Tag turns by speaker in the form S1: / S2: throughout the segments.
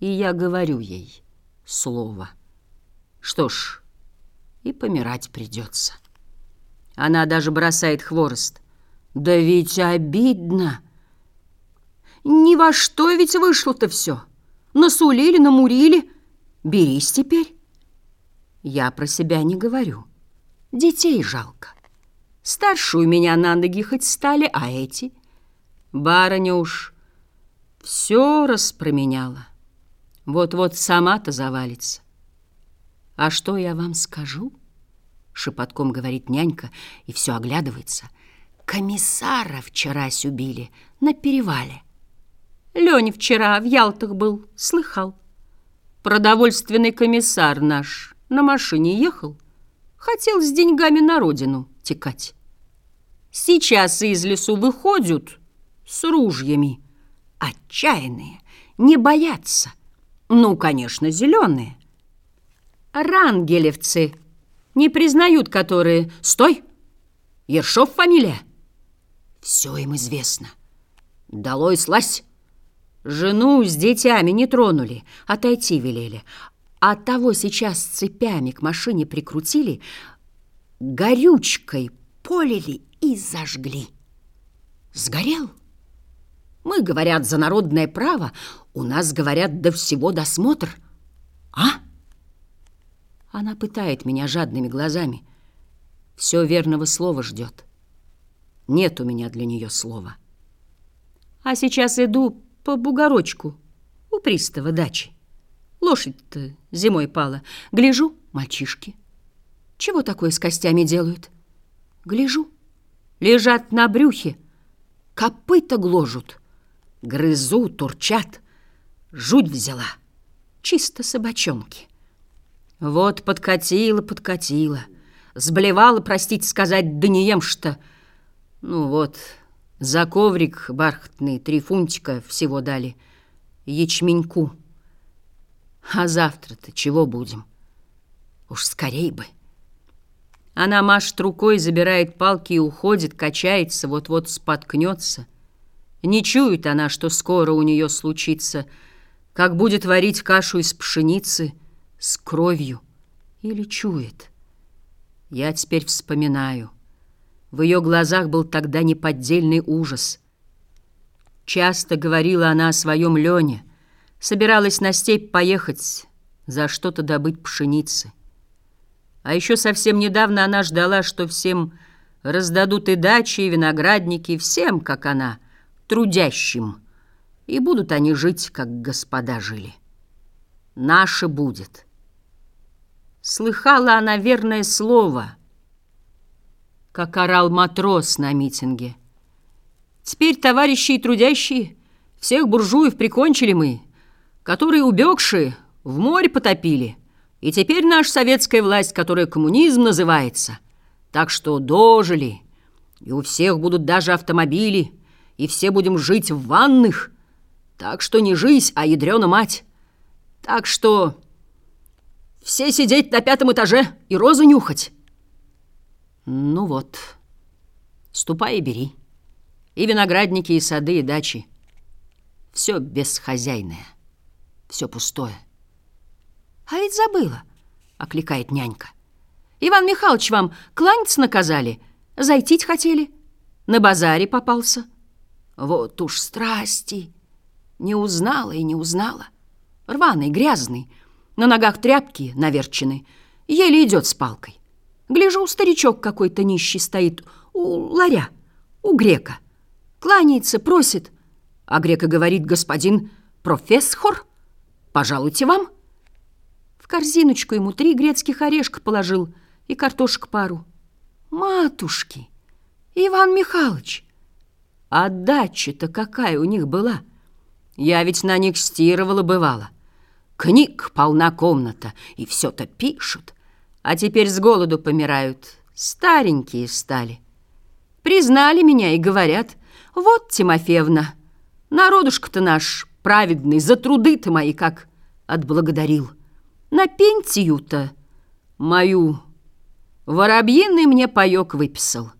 S1: И я говорю ей слово. Что ж, и помирать придется. Она даже бросает хворост. Да ведь обидно. Ни во что ведь вышло-то все. Насулили, намурили. Берись теперь. Я про себя не говорю. Детей жалко. Старшую меня на ноги хоть стали, а эти... Барыня уж все распроменяла. Вот-вот сама-то завалится. А что я вам скажу? Шепотком говорит нянька и все оглядывается. Комиссара вчера убили на перевале. Леня вчера в Ялтах был, слыхал. Продовольственный комиссар наш на машине ехал, хотел с деньгами на родину текать. Сейчас из лесу выходят с ружьями, отчаянные, не боятся. Ну, конечно, зеленые. Рангелевцы не признают, которые... Стой! Ершов фамилия? Все им известно. Долой слазь! Жену с детьми не тронули, отойти велели. А того сейчас цепями к машине прикрутили, горючкой полили и зажгли. Сгорел? Мы, говорят, за народное право, у нас, говорят, до всего досмотр. А? Она пытает меня жадными глазами. Все верного слова ждет. Нет у меня для нее слова. А сейчас иду по бугорочку у пристава дачи. Лошадь-то зимой пала. Гляжу, мальчишки. Чего такое с костями делают? Гляжу. Лежат на брюхе, копыта гложут. Грызут, урчат. Жуть взяла. Чисто собачонки. Вот подкатила, подкатила. Сблевала, простите сказать, да не ем что. Ну вот, за коврик бархатный три фунтика всего дали. Ячменьку. А завтра-то чего будем? Уж скорей бы. Она машет рукой, забирает палки и уходит, качается, вот-вот споткнется. Не чует она, что скоро у нее случится, как будет варить кашу из пшеницы с кровью. Или чует. Я теперь вспоминаю. В ее глазах был тогда неподдельный ужас. Часто говорила она о своем Лене, Собиралась на степь поехать, за что-то добыть пшеницы. А еще совсем недавно она ждала, что всем раздадут и дачи, и виноградники, всем, как она, трудящим. И будут они жить, как господа жили. Наше будет. Слыхала она верное слово, как орал матрос на митинге. Теперь, товарищи и трудящие, всех буржуев прикончили мы, которые, убегшие, в море потопили. И теперь наша советская власть, которая коммунизм называется. Так что дожили, и у всех будут даже автомобили, и все будем жить в ванных. Так что не жизнь, а ядрена мать. Так что все сидеть на пятом этаже и розы нюхать. Ну вот, ступай и бери. И виноградники, и сады, и дачи. Все бесхозяйное все пустое. «А ведь забыла», — окликает нянька. «Иван Михайлович вам кланяться наказали, зайтить хотели, на базаре попался». Вот уж страсти! Не узнала и не узнала. Рваный, грязный, на ногах тряпки наверчены, еле идет с палкой. Гляжу, старичок какой-то нищий стоит у ларя, у грека. Кланяется, просит, а грека говорит, господин профессор, Пожалуйте вам. В корзиночку ему три грецких орешка положил и картошек пару. Матушки, Иван Михайлович, а дача-то какая у них была? Я ведь на них стирывала бывало. Книг полна комната, и все-то пишут. А теперь с голоду помирают, старенькие стали. Признали меня и говорят, вот, Тимофеевна, народушка-то наш праведный, за труды ты мои как отблагодарил. На пенсию-то мою воробьиный мне паёк выписал.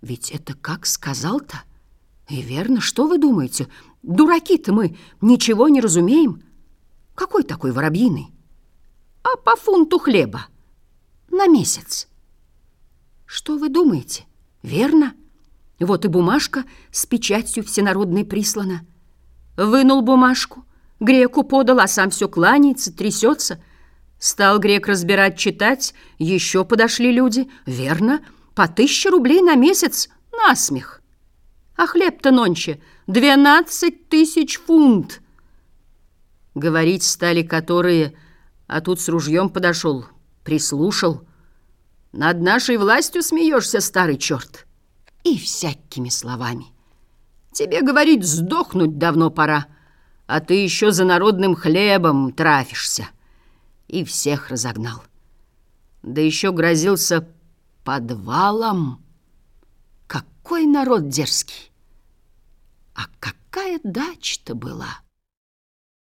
S1: Ведь это как сказал-то? И верно, что вы думаете? Дураки-то мы, ничего не разумеем. Какой такой воробьиный? А по фунту хлеба. На месяц. Что вы думаете? Верно? Вот и бумажка с печатью всенародной прислана. Вынул бумажку, греку подал, а сам все кланяется, трясется. Стал грек разбирать, читать, еще подошли люди. Верно, по тысяче рублей на месяц, насмех. А хлеб-то нонче двенадцать тысяч фунт. Говорить стали которые, а тут с ружьем подошел, прислушал. Над нашей властью смеешься, старый черт. И всякими словами. Тебе, говорит, сдохнуть давно пора, а ты еще за народным хлебом трафишься. И всех разогнал. Да еще грозился подвалом. Какой народ дерзкий! А какая дача-то была!